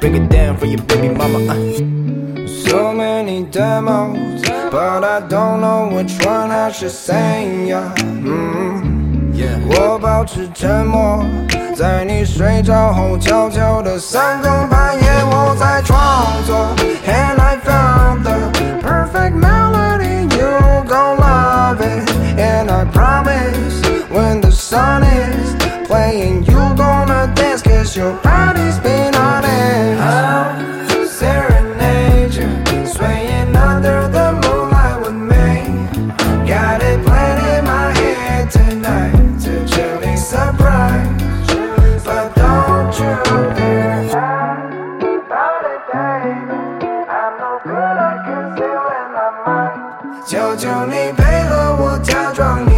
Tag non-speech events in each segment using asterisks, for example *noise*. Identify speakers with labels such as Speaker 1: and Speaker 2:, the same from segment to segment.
Speaker 1: break it down for baby mama. Uh. So many demos, but I don't know which one I should sing. Yeah. Mm. yeah. 我保持沉默，在你睡着后悄悄的三更半夜，我在创作。when the sun is playing, you gonna dance, cause your body's been on it. I'll serenade you, swaying under the moonlight with me. Got it planned in my head tonight. It's a chilly surprise. But don't you dare about it, baby. I'm no good at concealing my mind. 求求你配合我，假装你不知道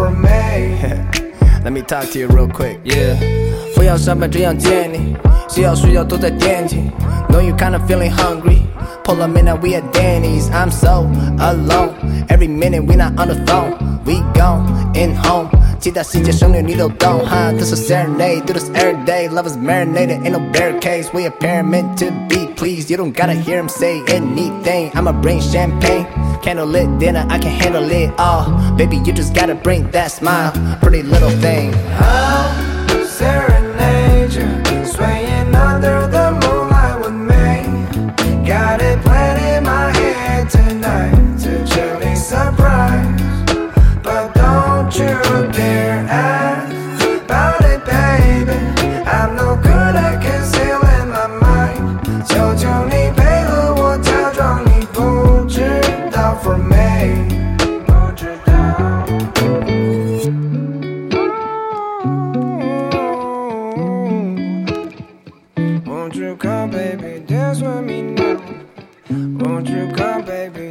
Speaker 1: for *laughs* me
Speaker 2: talk to you real quick.
Speaker 1: Yeah.
Speaker 2: Yeah，不要上班只想见你，只要睡觉都在惦记。Know you kinda feeling hungry. Pull up in and we at Denny's. I'm so alone. Every minute we not on the phone. We gone in home. 其他细节省略你都懂哈。This is serenade, do this every day. Love is marinated, ain't no barricades. We a pair meant to be pleased. You don't gotta hear him say anything. I'ma bring champagne. Candlelit dinner, I can handle it all. Baby, you just gotta bring that smile. Pretty little thing.
Speaker 1: I'll serenade me now. Won't you come, baby?